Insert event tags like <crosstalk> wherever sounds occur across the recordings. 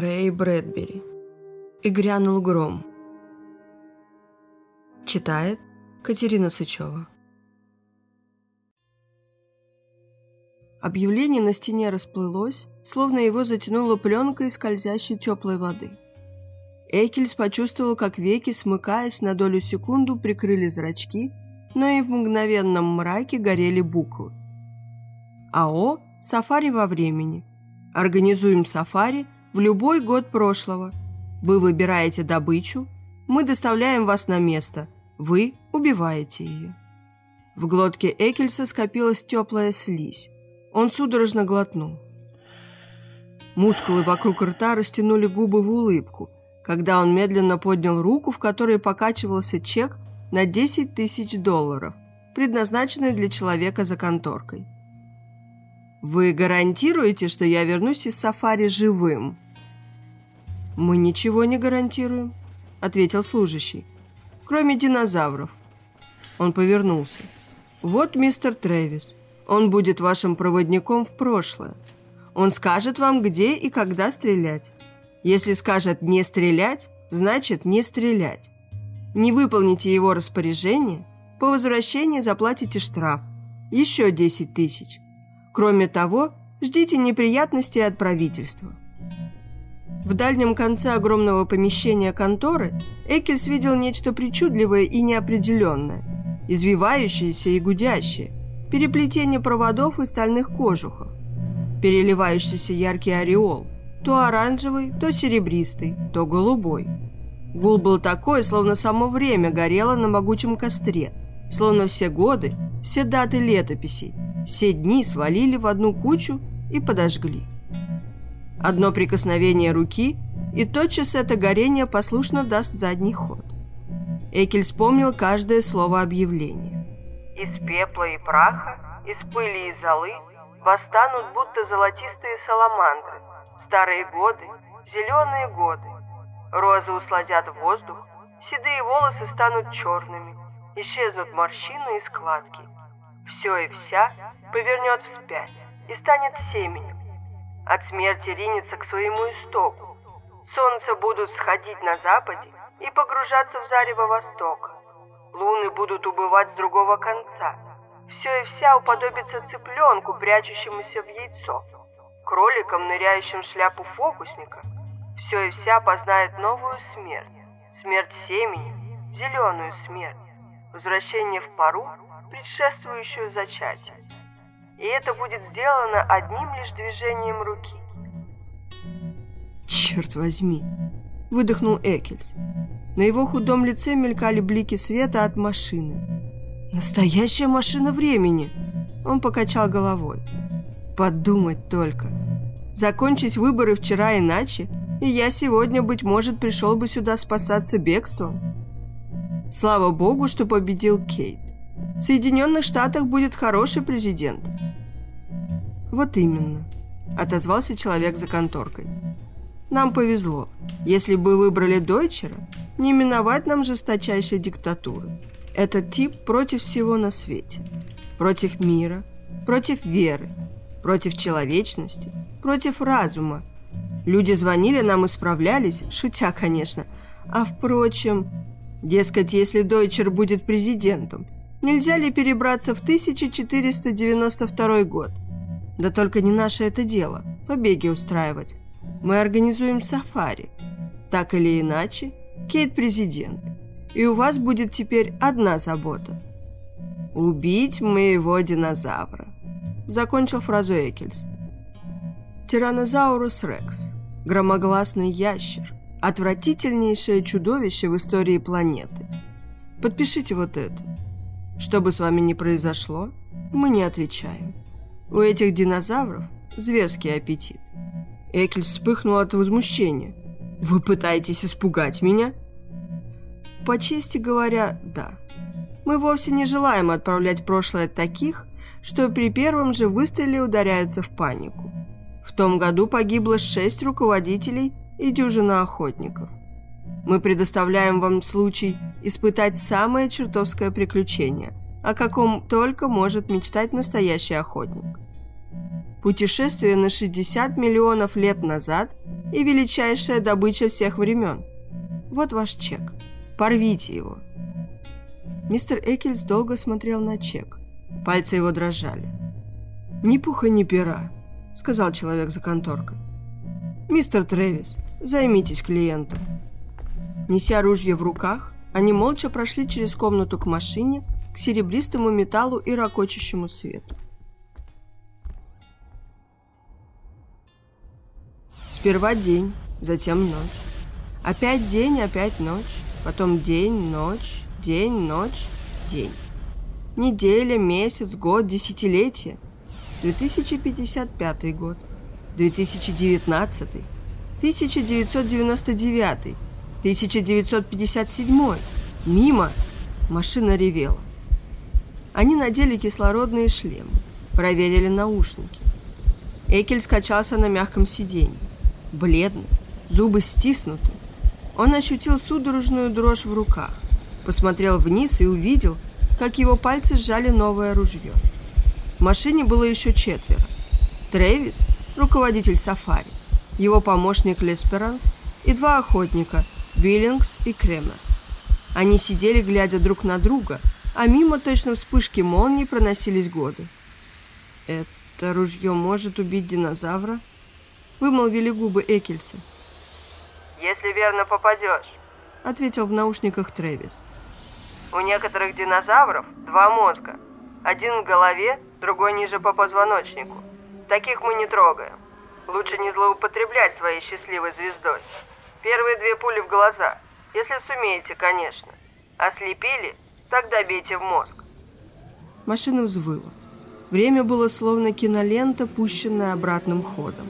Рэй Брэдбери. И грянул гром. Читает Катерина Сычева. Объявление на стене расплылось, словно его затянуло пленкой скользящей теплой воды. Экельс почувствовал, как веки, смыкаясь на долю секунду, прикрыли зрачки, но и в мгновенном мраке горели буквы. АО «Сафари во времени». Организуем сафари в любой год прошлого. Вы выбираете добычу, мы доставляем вас на место, вы убиваете ее. В глотке Экельса скопилась теплая слизь. Он судорожно глотнул. Мускулы вокруг рта растянули губы в улыбку, когда он медленно поднял руку, в которой покачивался чек на 10 тысяч долларов, предназначенный для человека за конторкой. «Вы гарантируете, что я вернусь из сафари живым?» «Мы ничего не гарантируем», — ответил служащий. «Кроме динозавров». Он повернулся. «Вот мистер Трэвис. Он будет вашим проводником в прошлое. Он скажет вам, где и когда стрелять. Если скажет «не стрелять», значит «не стрелять». Не выполните его распоряжение, по возвращении заплатите штраф. Еще 10 тысяч. Кроме того, ждите неприятностей от правительства. В дальнем конце огромного помещения конторы Экельс видел нечто причудливое и неопределенное, извивающееся и гудящее, переплетение проводов и стальных кожухов, переливающийся яркий ореол, то оранжевый, то серебристый, то голубой. Гул был такой, словно само время горело на могучем костре, словно все годы, все даты летописей, все дни свалили в одну кучу и подожгли. Одно прикосновение руки, и тотчас это горение послушно даст задний ход. Экель вспомнил каждое слово объявления. Из пепла и праха, из пыли и золы восстанут будто золотистые саламандры. Старые годы, зеленые годы. Розы усладят воздух, седые волосы станут черными, исчезнут морщины и складки. Все и вся повернет вспять и станет семенем. От смерти ринется к своему истоку. Солнце будут сходить на западе и погружаться в зарево востока. Луны будут убывать с другого конца. Все и вся уподобится цыпленку, прячущемуся в яйцо, кроликам, ныряющим в шляпу фокусника. Все и вся познает новую смерть, смерть семени, зеленую смерть, возвращение в пару, предшествующую зачатию. И это будет сделано одним лишь движением руки. «Черт возьми!» – выдохнул Экельс. На его худом лице мелькали блики света от машины. «Настоящая машина времени!» Он покачал головой. «Подумать только! Закончить выборы вчера иначе, и я сегодня, быть может, пришел бы сюда спасаться бегством. Слава богу, что победил Кейт. В Соединенных Штатах будет хороший президент». «Вот именно», — отозвался человек за конторкой. «Нам повезло. Если бы выбрали Дойчера, не миновать нам жесточайшей диктатуры. Этот тип против всего на свете. Против мира, против веры, против человечности, против разума. Люди звонили нам и справлялись, шутя, конечно. А впрочем, дескать, если Дойчер будет президентом, нельзя ли перебраться в 1492 год? Да только не наше это дело, побеги устраивать. Мы организуем сафари. Так или иначе, Кейт президент, и у вас будет теперь одна забота. Убить моего динозавра. Закончил фразу Экельс. Тиранозаурус рекс. Громогласный ящер. Отвратительнейшее чудовище в истории планеты. Подпишите вот это. Что бы с вами ни произошло, мы не отвечаем. У этих динозавров зверский аппетит. Экельс вспыхнул от возмущения. Вы пытаетесь испугать меня? По чести говоря, да. Мы вовсе не желаем отправлять прошлое таких, что при первом же выстреле ударяются в панику. В том году погибло шесть руководителей и дюжина охотников. Мы предоставляем вам случай испытать самое чертовское приключение, о каком только может мечтать настоящий охотник. путешествие на 60 миллионов лет назад и величайшая добыча всех времен. Вот ваш чек. Порвите его. Мистер Экельс долго смотрел на чек. Пальцы его дрожали. «Ни пуха, ни пера», — сказал человек за конторкой. «Мистер Трэвис, займитесь клиентом». Неся ружье в руках, они молча прошли через комнату к машине, к серебристому металлу и ракочущему свету. Сперва день, затем ночь. Опять день, опять ночь. Потом день, ночь, день, ночь, день. Неделя, месяц, год, десятилетие. 2055 год. 2019. 1999. 1957. Мимо. Машина ревела. Они надели кислородные шлемы. Проверили наушники. Экель скачался на мягком сиденье бледный, зубы стиснуты. Он ощутил судорожную дрожь в руках, посмотрел вниз и увидел, как его пальцы сжали новое ружье. В машине было еще четверо. Трэвис, руководитель сафари, его помощник Лесперанс и два охотника, Биллингс и Кремер. Они сидели, глядя друг на друга, а мимо точно вспышки молнии проносились годы. «Это ружье может убить динозавра?» Вымолвили губы Экельса. «Если верно попадешь», — ответил в наушниках Трэвис. «У некоторых динозавров два мозга. Один в голове, другой ниже по позвоночнику. Таких мы не трогаем. Лучше не злоупотреблять своей счастливой звездой. Первые две пули в глаза, если сумеете, конечно. Ослепили, тогда бейте в мозг». Машина взвыла. Время было словно кинолента, пущенная обратным ходом.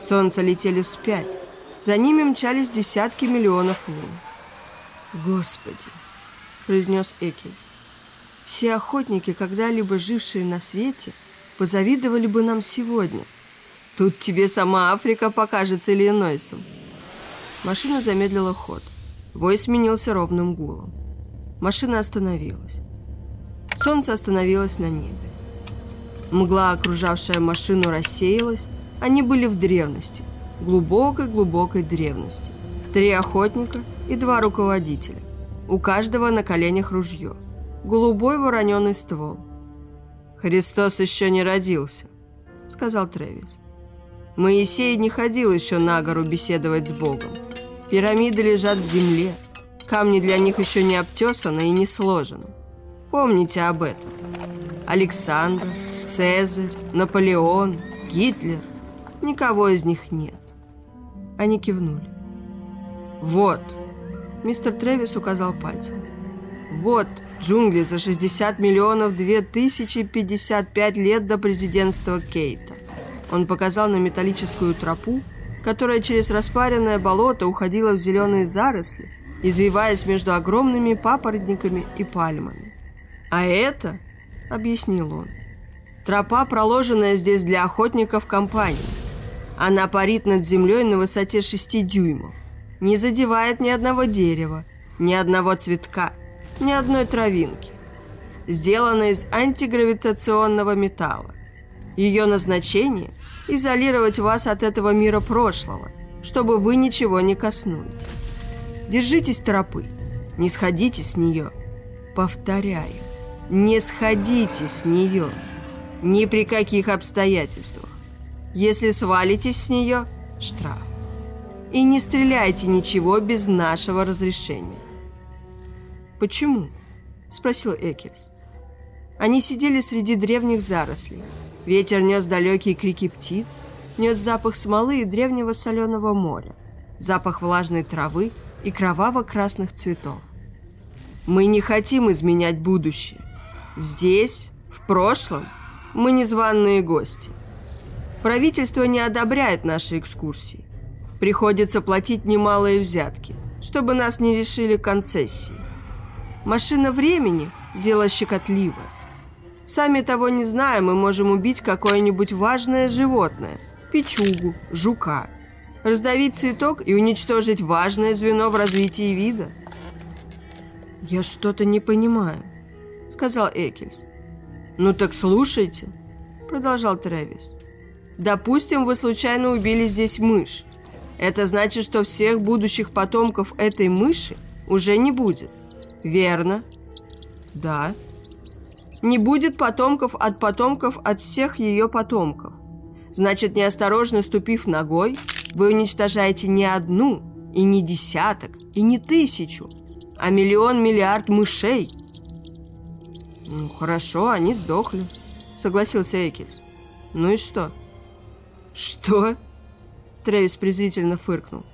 Солнце летели вспять. За ними мчались десятки миллионов лун. «Господи!» – произнес Экель. «Все охотники, когда-либо жившие на свете, позавидовали бы нам сегодня. Тут тебе сама Африка покажется Иллинойсом». Машина замедлила ход. Вой сменился ровным гулом. Машина остановилась. Солнце остановилось на небе. Мгла, окружавшая машину, рассеялась, они были в древности, глубокой-глубокой древности. Три охотника и два руководителя. У каждого на коленях ружье. Голубой вороненый ствол. «Христос еще не родился», — сказал Трэвис. Моисей не ходил еще на гору беседовать с Богом. Пирамиды лежат в земле. Камни для них еще не обтесаны и не сложены. Помните об этом. Александр, Цезарь, Наполеон, Гитлер — Никого из них нет. Они кивнули. «Вот!» Мистер Трэвис указал пальцем. «Вот джунгли за 60 миллионов 2055 лет до президентства Кейта». Он показал на металлическую тропу, которая через распаренное болото уходила в зеленые заросли, извиваясь между огромными папоротниками и пальмами. «А это, — объяснил он, — тропа, проложенная здесь для охотников компании. Она парит над землей на высоте 6 дюймов. Не задевает ни одного дерева, ни одного цветка, ни одной травинки. Сделана из антигравитационного металла. Ее назначение – изолировать вас от этого мира прошлого, чтобы вы ничего не коснулись. Держитесь тропы, не сходите с нее. Повторяю, не сходите с нее. Ни при каких обстоятельствах. Если свалитесь с нее – штраф. И не стреляйте ничего без нашего разрешения. «Почему?» – спросил Экельс. Они сидели среди древних зарослей. Ветер нес далекие крики птиц, нес запах смолы и древнего соленого моря, запах влажной травы и кроваво-красных цветов. Мы не хотим изменять будущее. Здесь, в прошлом, мы незваные гости. Правительство не одобряет наши экскурсии. Приходится платить немалые взятки, чтобы нас не решили концессии. Машина времени – дело щекотливое. Сами того не зная, мы можем убить какое-нибудь важное животное – печугу, жука, раздавить цветок и уничтожить важное звено в развитии вида. «Я что-то не понимаю», – сказал Экельс. «Ну так слушайте», – продолжал Трэвис. Допустим, вы случайно убили здесь мышь. Это значит, что всех будущих потомков этой мыши уже не будет. Верно? Да. Не будет потомков от потомков от всех ее потомков. Значит, неосторожно ступив ногой, вы уничтожаете не одну, и не десяток, и не тысячу, а миллион-миллиард мышей. Ну, хорошо, они сдохли, согласился Экельс. Ну и что? Что? Трэвис презрительно фыркнул.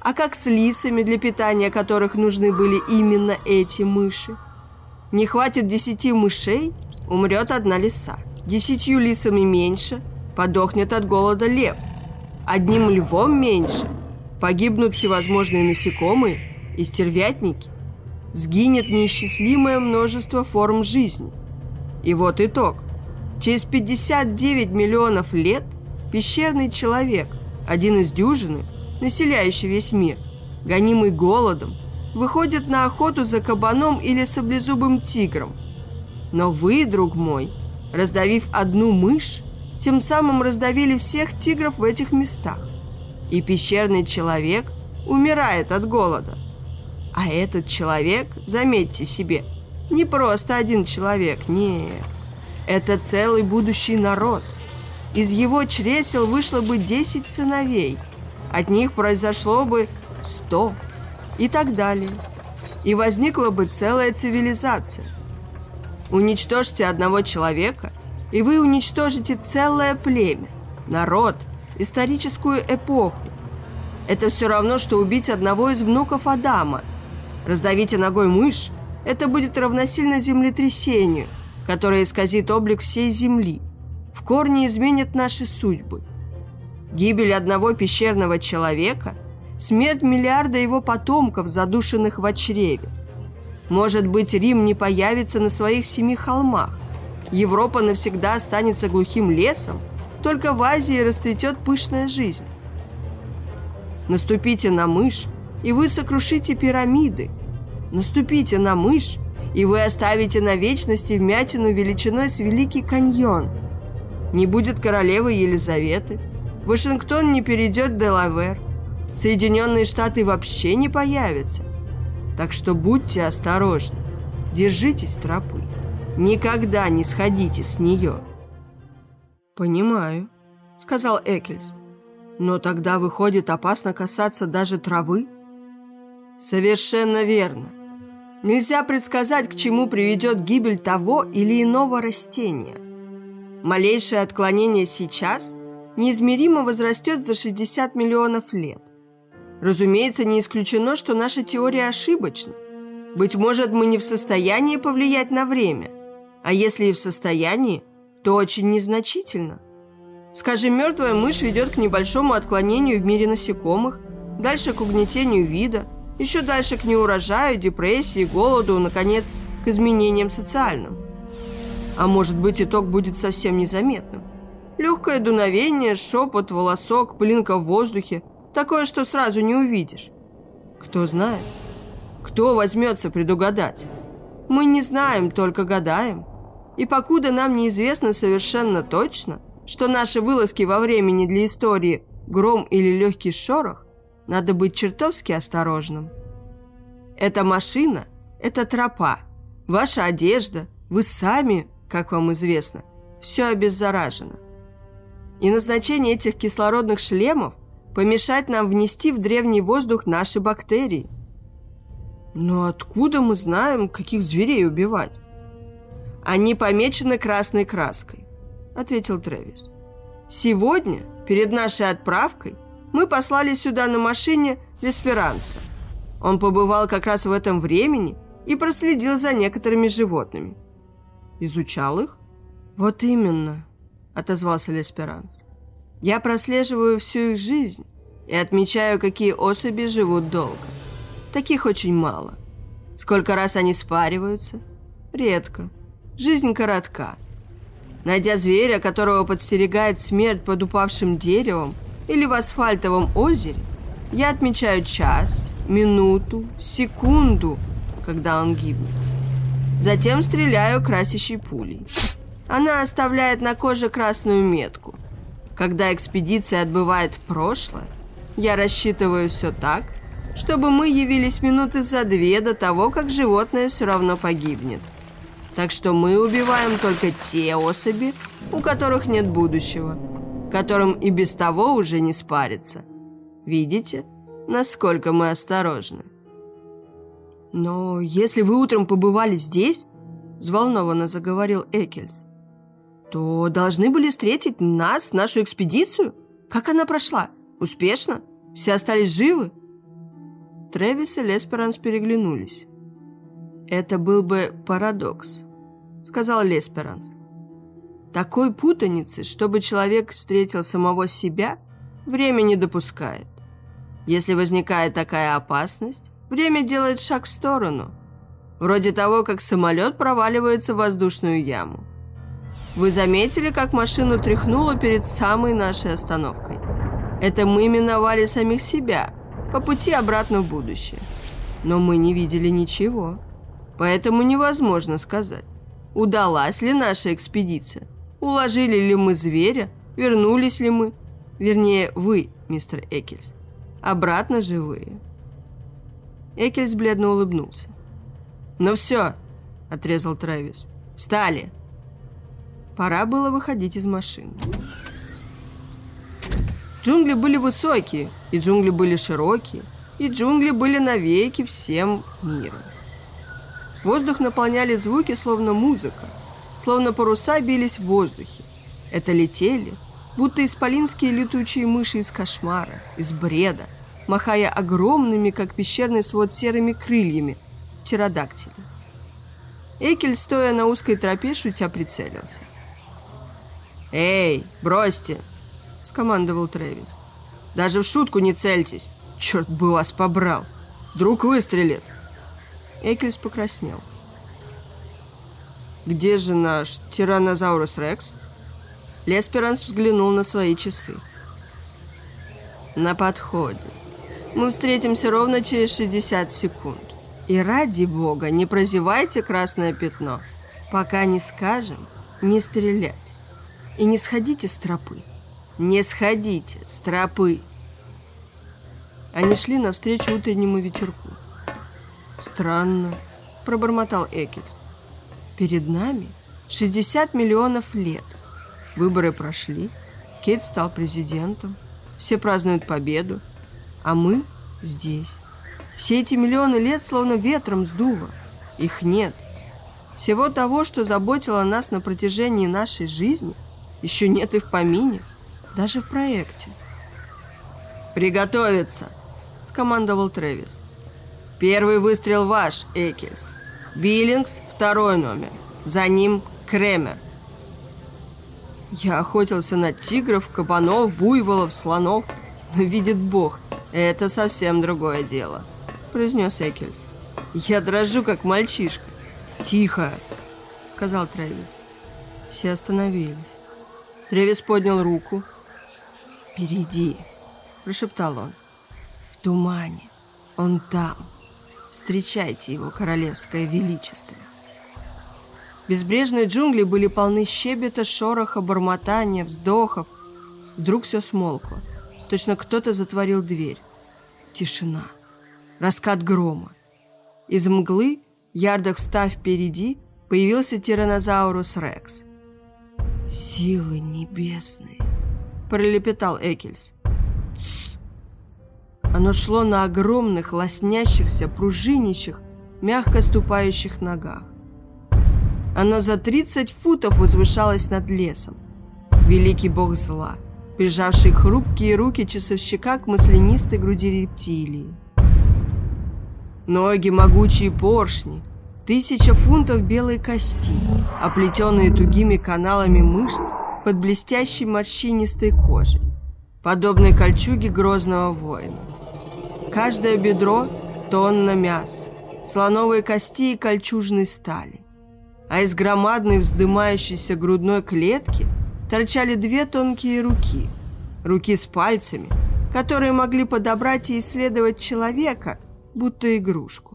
А как с лисами, для питания которых нужны были именно эти мыши? Не хватит десяти мышей, умрет одна лиса. Десятью лисами меньше, подохнет от голода лев. Одним львом меньше, погибнут всевозможные насекомые и стервятники. Сгинет неисчислимое множество форм жизни. И вот итог. Через 59 миллионов лет пещерный человек, один из дюжины, населяющий весь мир, гонимый голодом, выходит на охоту за кабаном или саблезубым тигром. Но вы, друг мой, раздавив одну мышь, тем самым раздавили всех тигров в этих местах. И пещерный человек умирает от голода. А этот человек, заметьте себе, не просто один человек, нет. Это целый будущий народ. Из его чресел вышло бы 10 сыновей. От них произошло бы 100 и так далее. И возникла бы целая цивилизация. Уничтожьте одного человека, и вы уничтожите целое племя, народ, историческую эпоху. Это все равно, что убить одного из внуков Адама. Раздавите ногой мышь, это будет равносильно землетрясению, которое исказит облик всей Земли, в корне изменит наши судьбы. Гибель одного пещерного человека – смерть миллиарда его потомков, задушенных в чреве. Может быть, Рим не появится на своих семи холмах. Европа навсегда останется глухим лесом, только в Азии расцветет пышная жизнь. Наступите на мышь, и вы сокрушите пирамиды. Наступите на мышь, и вы оставите на вечности вмятину величиной с Великий каньон. Не будет королевы Елизаветы. Вашингтон не перейдет Делавер. Соединенные Штаты вообще не появятся. Так что будьте осторожны. Держитесь тропы. Никогда не сходите с нее. «Понимаю», — сказал Экельс. «Но тогда, выходит, опасно касаться даже травы?» «Совершенно верно. Нельзя предсказать, к чему приведет гибель того или иного растения. Малейшее отклонение сейчас неизмеримо возрастет за 60 миллионов лет. Разумеется, не исключено, что наша теория ошибочна. Быть может, мы не в состоянии повлиять на время, а если и в состоянии, то очень незначительно. Скажем, мертвая мышь ведет к небольшому отклонению в мире насекомых, дальше к угнетению вида, еще дальше к неурожаю, депрессии, голоду, наконец, к изменениям социальным. А может быть, итог будет совсем незаметным. Легкое дуновение, шепот, волосок, пылинка в воздухе – Такое, что сразу не увидишь. Кто знает? Кто возьмется предугадать? Мы не знаем, только гадаем. И покуда нам неизвестно совершенно точно, что наши вылазки во времени для истории гром или легкий шорох, надо быть чертовски осторожным. Эта машина – это тропа. Ваша одежда, вы сами, как вам известно, все обеззаражено. И назначение этих кислородных шлемов помешать нам внести в древний воздух наши бактерии. Но откуда мы знаем, каких зверей убивать? Они помечены красной краской, ответил Трэвис. Сегодня, перед нашей отправкой, мы послали сюда на машине Лесперанца. Он побывал как раз в этом времени и проследил за некоторыми животными. Изучал их? Вот именно, отозвался Лесперанц. Я прослеживаю всю их жизнь и отмечаю, какие особи живут долго. Таких очень мало. Сколько раз они спариваются? Редко. Жизнь коротка. Найдя зверя, которого подстерегает смерть под упавшим деревом или в асфальтовом озере, я отмечаю час, минуту, секунду, когда он гибнет. Затем стреляю красящей пулей. Она оставляет на коже красную метку – Когда экспедиция отбывает в прошлое, я рассчитываю все так, чтобы мы явились минуты за две до того, как животное все равно погибнет. Так что мы убиваем только те особи, у которых нет будущего, которым и без того уже не спарится. Видите, насколько мы осторожны? «Но если вы утром побывали здесь, — взволнованно заговорил Экельс, — то должны были встретить нас, нашу экспедицию? Как она прошла? Успешно? Все остались живы?» Трэвис и Лесперанс переглянулись. «Это был бы парадокс», — сказал Лесперанс. «Такой путаницы, чтобы человек встретил самого себя, время не допускает. Если возникает такая опасность, время делает шаг в сторону, вроде того, как самолет проваливается в воздушную яму. Вы заметили, как машину тряхнуло перед самой нашей остановкой? Это мы миновали самих себя, по пути обратно в будущее. Но мы не видели ничего, поэтому невозможно сказать, удалась ли наша экспедиция, уложили ли мы зверя, вернулись ли мы, вернее, вы, мистер Экельс, обратно живые. Экельс бледно улыбнулся. «Ну все!» – отрезал Трэвис. «Встали!» Пора было выходить из машины. Джунгли были высокие, и джунгли были широкие, и джунгли были навеки всем миром. Воздух наполняли звуки, словно музыка, словно паруса бились в воздухе. Это летели, будто исполинские летучие мыши из кошмара, из бреда, махая огромными, как пещерный свод, серыми крыльями, птеродактили. Экель, стоя на узкой тропе, шутя прицелился. «Эй, бросьте!» – скомандовал Трэвис. «Даже в шутку не цельтесь! Черт бы вас побрал! Вдруг выстрелит!» Экельс покраснел. «Где же наш тираннозаурус Рекс?» Лесперанс взглянул на свои часы. «На подходе», мы встретимся ровно через 60 секунд. И ради бога, не прозевайте красное пятно, пока не скажем не стрелять. И не сходите с тропы. Не сходите с тропы. Они шли навстречу утреннему ветерку. «Странно», – пробормотал Экельс. «Перед нами 60 миллионов лет. Выборы прошли, Кейт стал президентом, все празднуют победу, а мы здесь. Все эти миллионы лет словно ветром сдуло. Их нет. Всего того, что заботило нас на протяжении нашей жизни, еще нет и в помине, даже в проекте. «Приготовиться!» – скомандовал Трэвис. «Первый выстрел ваш, Экельс. Биллингс – второй номер. За ним Кремер». Я охотился на тигров, кабанов, буйволов, слонов, но видит Бог, «Это совсем другое дело», – произнес Экельс. «Я дрожу, как мальчишка». «Тихо!» – сказал Трэвис. Все остановились. Трэвис поднял руку. «Впереди!» – прошептал он. «В тумане. Он там. Встречайте его, королевское величество». Безбрежные джунгли были полны щебета, шороха, бормотания, вздохов. Вдруг все смолкло. Точно кто-то затворил дверь. Тишина. Раскат грома. Из мглы, ярдах встав впереди, появился тиранозаурус Рекс. «Силы небесные!» – пролепетал Экельс. «Тсс!» Оно шло на огромных, лоснящихся, пружинящих, мягко ступающих ногах. Оно за 30 футов возвышалось над лесом. Великий бог зла – прижавший хрупкие руки часовщика к маслянистой груди рептилии. Ноги могучие поршни, тысяча фунтов белой кости, оплетенные тугими каналами мышц под блестящей морщинистой кожей, подобной кольчуге грозного воина. Каждое бедро – тонна мяса, слоновой кости и кольчужной стали. А из громадной вздымающейся грудной клетки – торчали две тонкие руки. Руки с пальцами, которые могли подобрать и исследовать человека, будто игрушку.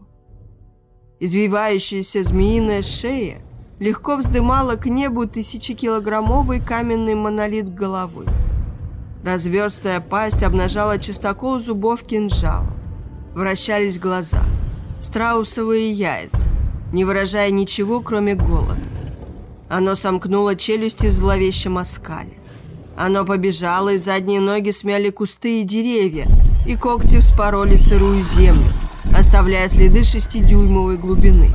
Извивающаяся змеиная шея легко вздымала к небу тысячекилограммовый каменный монолит головы. Разверстая пасть обнажала чистокол зубов кинжала. Вращались глаза. Страусовые яйца, не выражая ничего, кроме голода. Оно сомкнуло челюсти в зловещем оскале. Оно побежало, и задние ноги смяли кусты и деревья, и когти вспороли сырую землю, оставляя следы шестидюймовой глубины.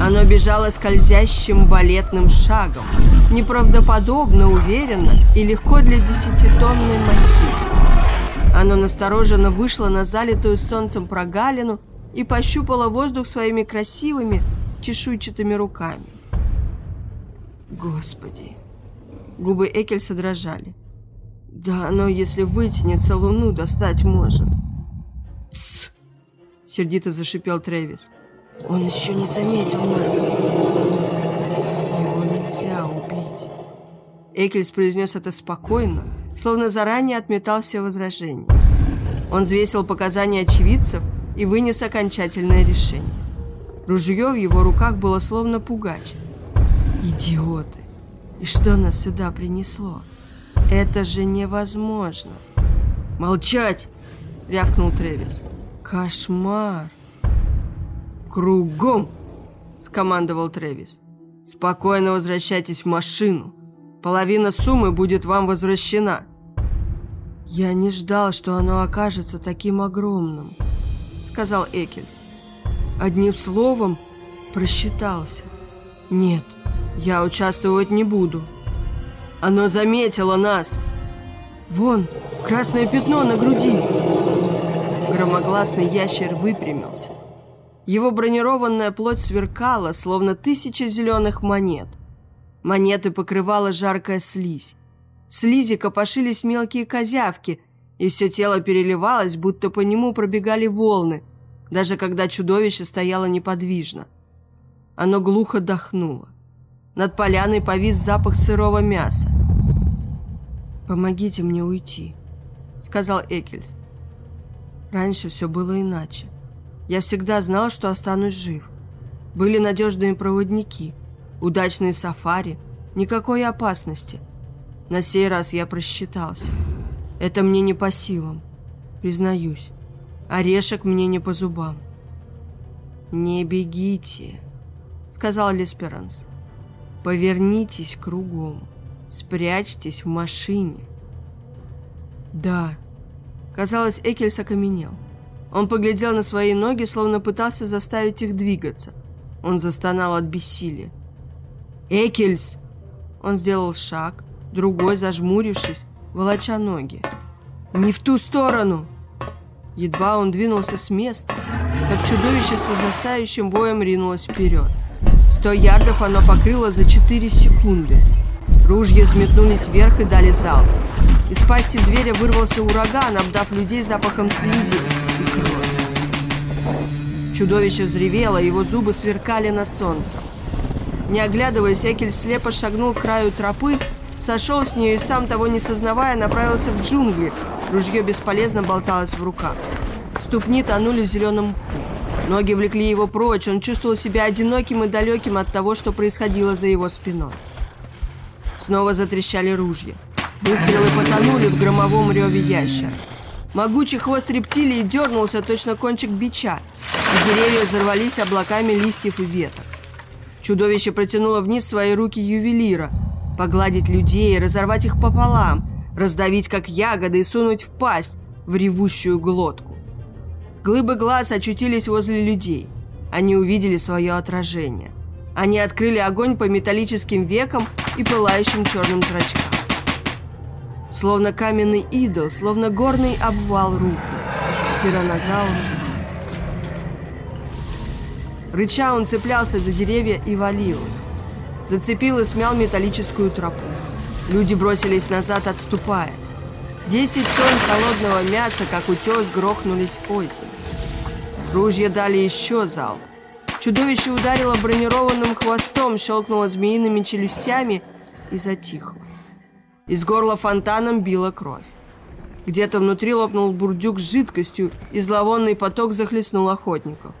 Оно бежало скользящим балетным шагом, неправдоподобно уверенно и легко для десятитонной махины. Оно настороженно вышло на залитую солнцем прогалину и пощупало воздух своими красивыми чешуйчатыми руками. Господи! Губы Экельса дрожали. Да оно, если вытянется, луну достать может. Тсс! Сердито зашипел Трэвис. Он еще не заметил нас. Его нельзя убить. Экельс произнес это спокойно, словно заранее отметал все возражения. Он взвесил показания очевидцев и вынес окончательное решение. Ружье в его руках было словно пугач. Идиоты! И что нас сюда принесло? Это же невозможно. Молчать! рявкнул Тревис. Кошмар! «Кругом!» – скомандовал Трэвис. «Спокойно возвращайтесь в машину. Половина суммы будет вам возвращена». «Я не ждал, что оно окажется таким огромным», – сказал Экельс. Одним словом, просчитался. «Нет, я участвовать не буду. Оно заметило нас. Вон, красное пятно на груди». Громогласный ящер выпрямился. Его бронированная плоть сверкала, словно тысяча зеленых монет. Монеты покрывала жаркая слизь. В слизи копошились мелкие козявки, и все тело переливалось, будто по нему пробегали волны, даже когда чудовище стояло неподвижно. Оно глухо дохнуло. Над поляной повис запах сырого мяса. «Помогите мне уйти», — сказал Экельс. Раньше все было иначе. Я всегда знал, что останусь жив. Были надежные проводники, удачные сафари, никакой опасности. На сей раз я просчитался. Это мне не по силам, признаюсь. Орешек мне не по зубам. «Не бегите», — сказал Лесперанс. «Повернитесь кругом, спрячьтесь в машине». «Да», — казалось, Экельс окаменел. Он поглядел на свои ноги, словно пытался заставить их двигаться. Он застонал от бессилия. «Экельс!» Он сделал шаг, другой, зажмурившись, волоча ноги. «Не в ту сторону!» Едва он двинулся с места, как чудовище с ужасающим воем ринулось вперед. Сто ярдов оно покрыло за четыре секунды. Ружья взметнулись вверх и дали залп. Из пасти зверя вырвался ураган, обдав людей запахом слизи и крови. Чудовище взревело, его зубы сверкали на солнце. Не оглядываясь, Экель слепо шагнул к краю тропы, сошел с нее и, сам того не сознавая, направился в джунгли. Ружье бесполезно болталось в руках. Ступни тонули в зеленом мху. Ноги влекли его прочь, он чувствовал себя одиноким и далеким от того, что происходило за его спиной. Снова затрещали ружья. Выстрелы потонули в громовом реве ящера. Могучий хвост рептилии дернулся точно кончик бича, и деревья взорвались облаками листьев и веток. Чудовище протянуло вниз свои руки ювелира, погладить людей, разорвать их пополам, раздавить как ягоды и сунуть в пасть, в ревущую глотку. Глыбы глаз очутились возле людей. Они увидели свое отражение. Они открыли огонь по металлическим векам и пылающим черным зрачкам. Словно каменный идол, словно горный обвал рухнул. Тиранозаурус Рекс. Рыча он цеплялся за деревья и валил Зацепил и смял металлическую тропу. Люди бросились назад, отступая. Десять тонн холодного мяса, как утес, грохнулись озимь. Ружья дали еще залп. Чудовище ударило бронированным хвостом, щелкнуло змеиными челюстями и затихло. Из горла фонтаном била кровь. Где-то внутри лопнул бурдюк с жидкостью, и зловонный поток захлестнул охотников.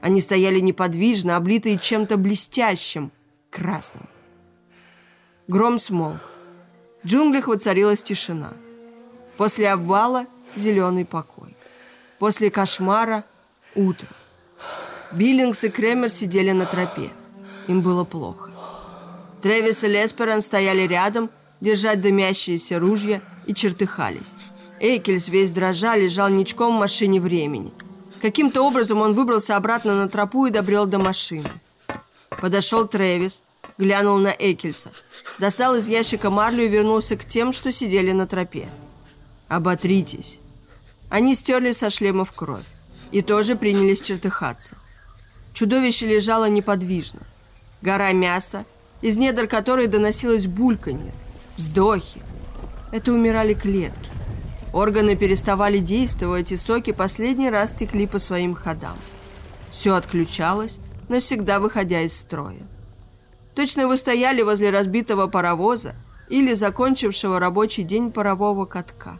Они стояли неподвижно, облитые чем-то блестящим, красным. Гром смолк. В джунглях воцарилась тишина. После обвала – зеленый покой. После кошмара – утро. Биллингс и Кремер сидели на тропе. Им было плохо. Трэвис и Лесперон стояли рядом, держать дымящиеся ружья и чертыхались. Эйкельс весь дрожа лежал ничком в машине времени. Каким-то образом он выбрался обратно на тропу и добрел до машины. Подошел Трэвис, глянул на Экельса, достал из ящика марлю и вернулся к тем, что сидели на тропе. «Оботритесь». Они стерли со шлемов кровь и тоже принялись чертыхаться. Чудовище лежало неподвижно. Гора мяса, из недр которой доносилось бульканье, вздохи. Это умирали клетки. Органы переставали действовать, и соки последний раз текли по своим ходам. Все отключалось, навсегда выходя из строя. Точно вы стояли возле разбитого паровоза или закончившего рабочий день парового катка.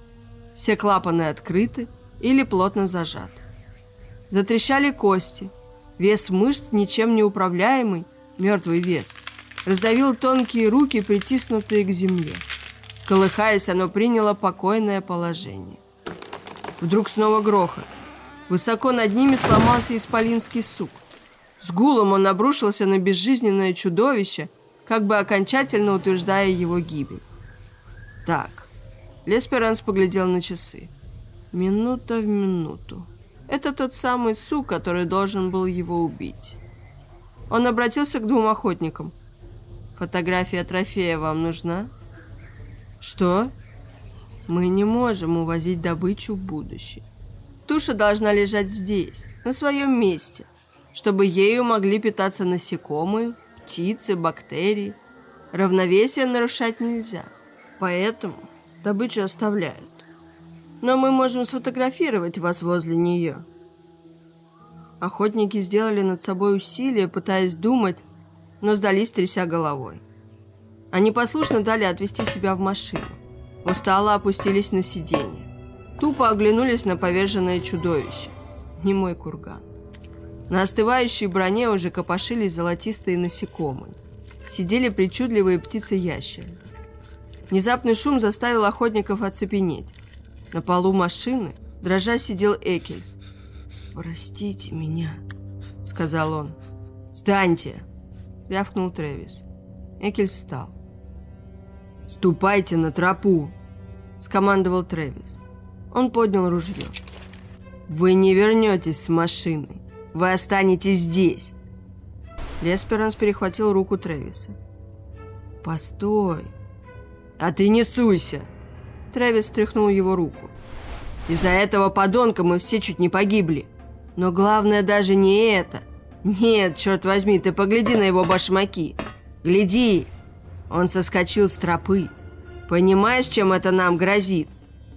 Все клапаны открыты или плотно зажаты. Затрещали кости. Вес мышц, ничем не управляемый, мертвый вес, раздавил тонкие руки, притиснутые к земле. Колыхаясь, оно приняло покойное положение. Вдруг снова грохот. Высоко над ними сломался исполинский сук. С гулом он обрушился на безжизненное чудовище, как бы окончательно утверждая его гибель. Так, Лесперанс поглядел на часы. Минута в минуту. Это тот самый сук, который должен был его убить. Он обратился к двум охотникам. «Фотография трофея вам нужна?» «Что?» «Мы не можем увозить добычу в будущее. Туша должна лежать здесь, на своем месте, чтобы ею могли питаться насекомые, птицы, бактерии. Равновесие нарушать нельзя, поэтому добычу оставляют. Но мы можем сфотографировать вас возле нее. Охотники сделали над собой усилие, пытаясь думать, но сдались, тряся головой. Они послушно дали отвезти себя в машину. Устало опустились на сиденье. Тупо оглянулись на поверженное чудовище. Не мой курган. На остывающей броне уже копошились золотистые насекомые. Сидели причудливые птицы-ящеры. Внезапный шум заставил охотников оцепенеть. На полу машины, дрожа, сидел Экельс. «Простите меня», — сказал он. «Встаньте!» — рявкнул Трэвис. Экельс встал. «Ступайте на тропу!» — скомандовал Трэвис. Он поднял ружье. «Вы не вернетесь с машиной. Вы останетесь здесь!» Лесперанс перехватил руку Трэвиса. «Постой!» «А ты не суйся!» Трэвис стряхнул его руку. «Из-за этого подонка мы все чуть не погибли. Но главное даже не это. Нет, черт возьми, ты погляди на его башмаки. Гляди!» Он соскочил с тропы. «Понимаешь, чем это нам грозит?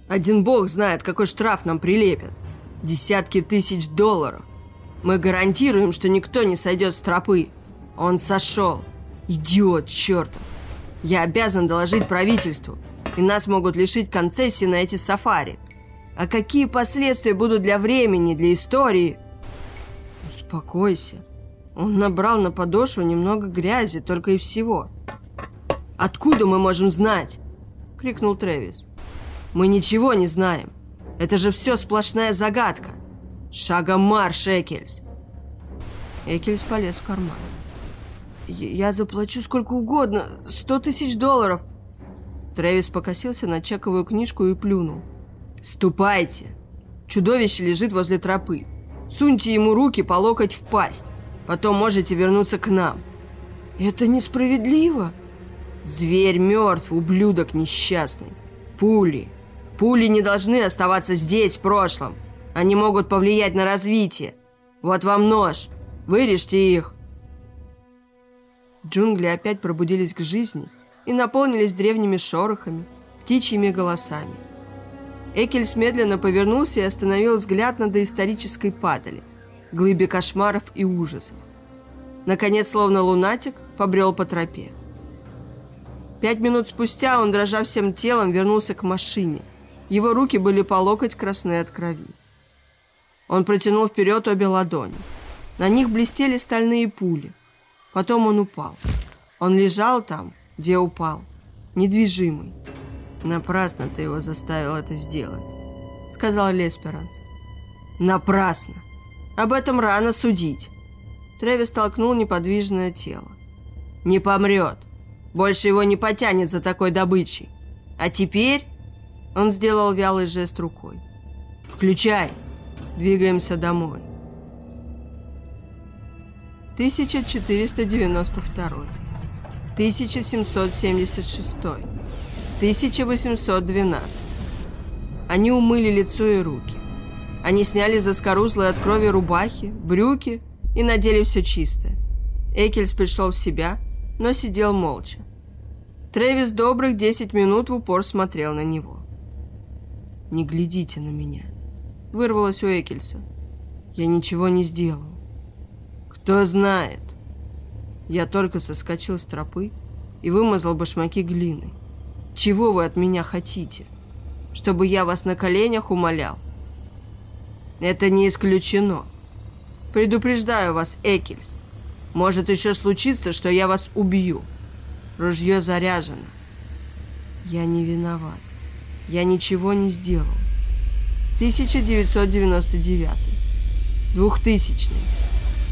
Один бог знает, какой штраф нам прилепят. Десятки тысяч долларов. Мы гарантируем, что никто не сойдет с тропы. Он сошел. Идиот чертов. Я обязан доложить правительству, и нас могут лишить концессии на эти сафари. А какие последствия будут для времени, для истории? Успокойся. Он набрал на подошву немного грязи, только и всего. «Откуда мы можем знать?» — крикнул Трэвис. «Мы ничего не знаем. Это же все сплошная загадка. «Шагом марш, Экельс!» Экельс полез в карман. «Я заплачу сколько угодно, сто тысяч долларов!» Трэвис покосился на чековую книжку и плюнул. «Ступайте! Чудовище лежит возле тропы. Суньте ему руки по локоть в пасть. Потом можете вернуться к нам». «Это несправедливо!» «Зверь мертв, ублюдок несчастный. Пули. Пули не должны оставаться здесь, в прошлом. Они могут повлиять на развитие. Вот вам нож. Вырежьте их. Джунгли опять пробудились к жизни и наполнились древними шорохами, птичьими голосами. Экельс медленно повернулся и остановил взгляд на доисторической падали, глыбе кошмаров и ужасов. Наконец, словно лунатик, побрел по тропе. Пять минут спустя он, дрожа всем телом, вернулся к машине. Его руки были по локоть красны от крови. Он протянул вперед обе ладони. На них блестели стальные пули. Потом он упал. Он лежал там, где упал, недвижимый. Напрасно ты его заставил это сделать, сказал Лесперанс. Напрасно. Об этом рано судить. Тревис толкнул неподвижное тело. Не помрет. Больше его не потянет за такой добычей. А теперь... Он сделал вялый жест рукой. «Включай! Двигаемся домой!» 1492 1776 1812 Они умыли лицо и руки. Они сняли заскорузлые от крови рубахи, брюки и надели все чистое. Экельс пришел в себя, но сидел молча. Трэвис добрых 10 минут в упор смотрел на него. «Не глядите на меня», — вырвалось у Экельса. «Я ничего не сделал. Кто знает. Я только соскочил с тропы и вымазал башмаки глиной. Чего вы от меня хотите? Чтобы я вас на коленях умолял? Это не исключено. Предупреждаю вас, Экельс. Может еще случиться, что я вас убью. Ружье заряжено. Я не виноват. Я ничего не сделал. 1999. 2000.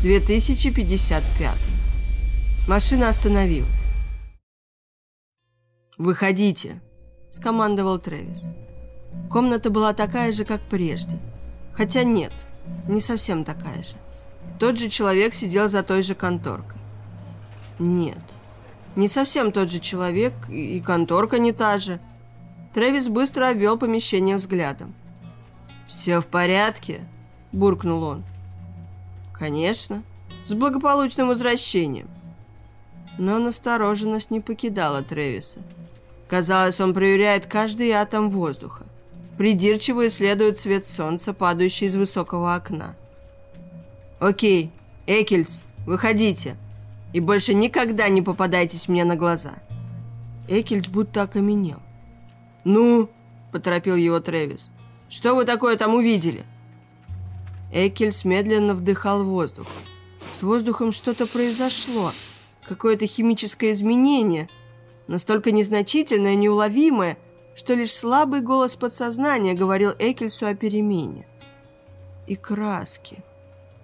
2055. Машина остановилась. «Выходите», – скомандовал Трэвис. Комната была такая же, как прежде. Хотя нет, не совсем такая же. Тот же человек сидел за той же конторкой. Нет, не совсем тот же человек, и конторка не та же. Трэвис быстро обвел помещение взглядом. «Все в порядке?» – буркнул он. Конечно, с благополучным возвращением. Но настороженность не покидала Тревиса. Казалось, он проверяет каждый атом воздуха. Придирчиво исследует свет солнца, падающий из высокого окна. «Окей, Экельс, выходите, и больше никогда не попадайтесь мне на глаза». Экельс будто окаменел. «Ну?» – поторопил его Тревис. «Что вы такое там увидели?» Экельс медленно вдыхал воздух. С воздухом что-то произошло. Какое-то химическое изменение. Настолько незначительное, неуловимое, что лишь слабый голос подсознания говорил Экельсу о перемене. И краски.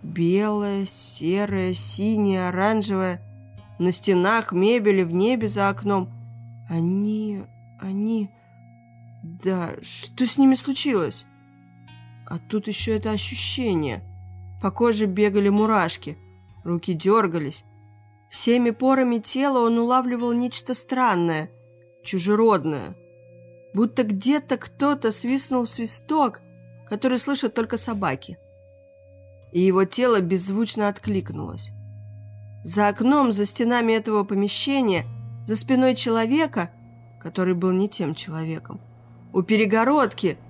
Белая, серая, синяя, оранжевая. На стенах, мебели, в небе за окном. Они... они... Да, что с ними случилось? А тут еще это ощущение. По коже бегали мурашки, руки дергались. Всеми порами тела он улавливал нечто странное, чужеродное. Будто где-то кто-то свистнул свисток, который слышат только собаки. И его тело беззвучно откликнулось. За окном, за стенами этого помещения, за спиной человека, который был не тем человеком, у перегородки –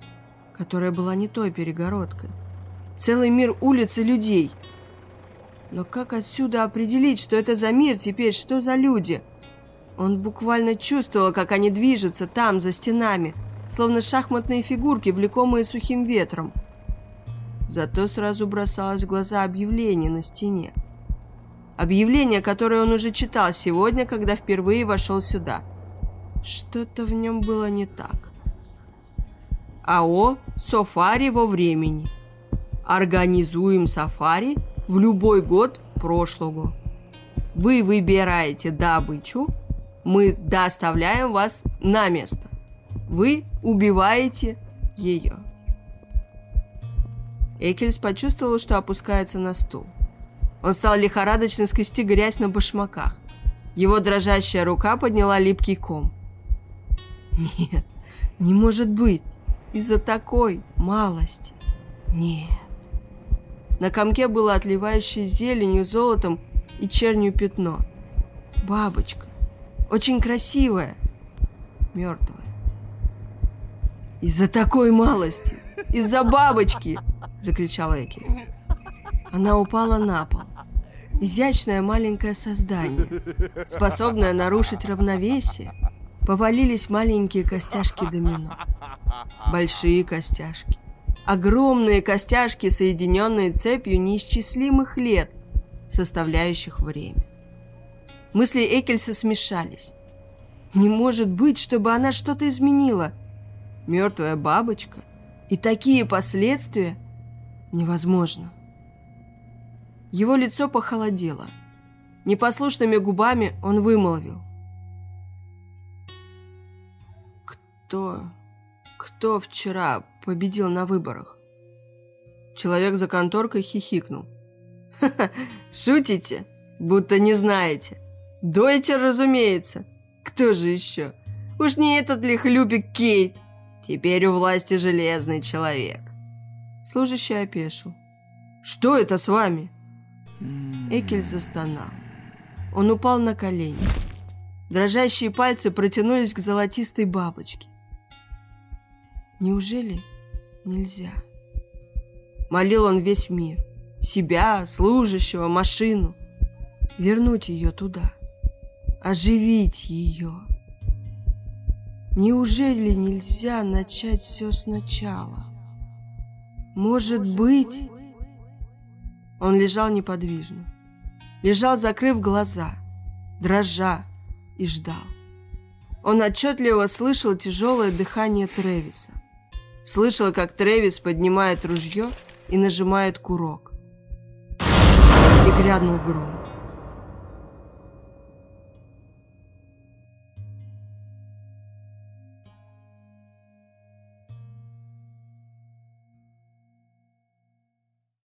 которая была не той перегородкой. Целый мир улиц и людей. Но как отсюда определить, что это за мир теперь, что за люди? Он буквально чувствовал, как они движутся там, за стенами, словно шахматные фигурки, влекомые сухим ветром. Зато сразу бросалось в глаза объявление на стене. Объявление, которое он уже читал сегодня, когда впервые вошел сюда. Что-то в нем было не так. АО «Софари во времени». Организуем сафари в любой год прошлого. Вы выбираете добычу, мы доставляем вас на место. Вы убиваете ее. Экельс почувствовал, что опускается на стул. Он стал лихорадочно скрести грязь на башмаках. Его дрожащая рука подняла липкий ком. Нет, не может быть из-за такой малости. Нет. На комке было отливающее зеленью, золотом и чернью пятно. Бабочка. Очень красивая. Мертвая. «Из-за такой малости! Из-за бабочки!» <laughs> – закричал Экельс. Она упала на пол. Изящное маленькое создание, способное нарушить равновесие, повалились маленькие костяшки домино. Большие костяшки. Огромные костяшки, соединенные цепью неисчислимых лет, составляющих время. Мысли Экельса смешались. Не может быть, чтобы она что-то изменила. Мертвая бабочка и такие последствия невозможно. Его лицо похолодело. Непослушными губами он вымолвил. Кто, кто вчера победил на выборах? Человек за конторкой хихикнул. «Ха-ха, <laughs> шутите? Будто не знаете. Дойчер, разумеется. Кто же еще? Уж не этот ли хлюпик Кейт? Теперь у власти железный человек. Служащий опешил. «Что это с вами?» Экель застонал. Он упал на колени. Дрожащие пальцы протянулись к золотистой бабочке. Неужели нельзя? Молил он весь мир. Себя, служащего, машину. Вернуть ее туда. Оживить ее. Неужели нельзя начать все сначала? Может быть... Он лежал неподвижно. Лежал, закрыв глаза, дрожа и ждал. Он отчетливо слышал тяжелое дыхание Тревиса. Слышал, как Тревис поднимает ружье и нажимает курок. И грянул гром.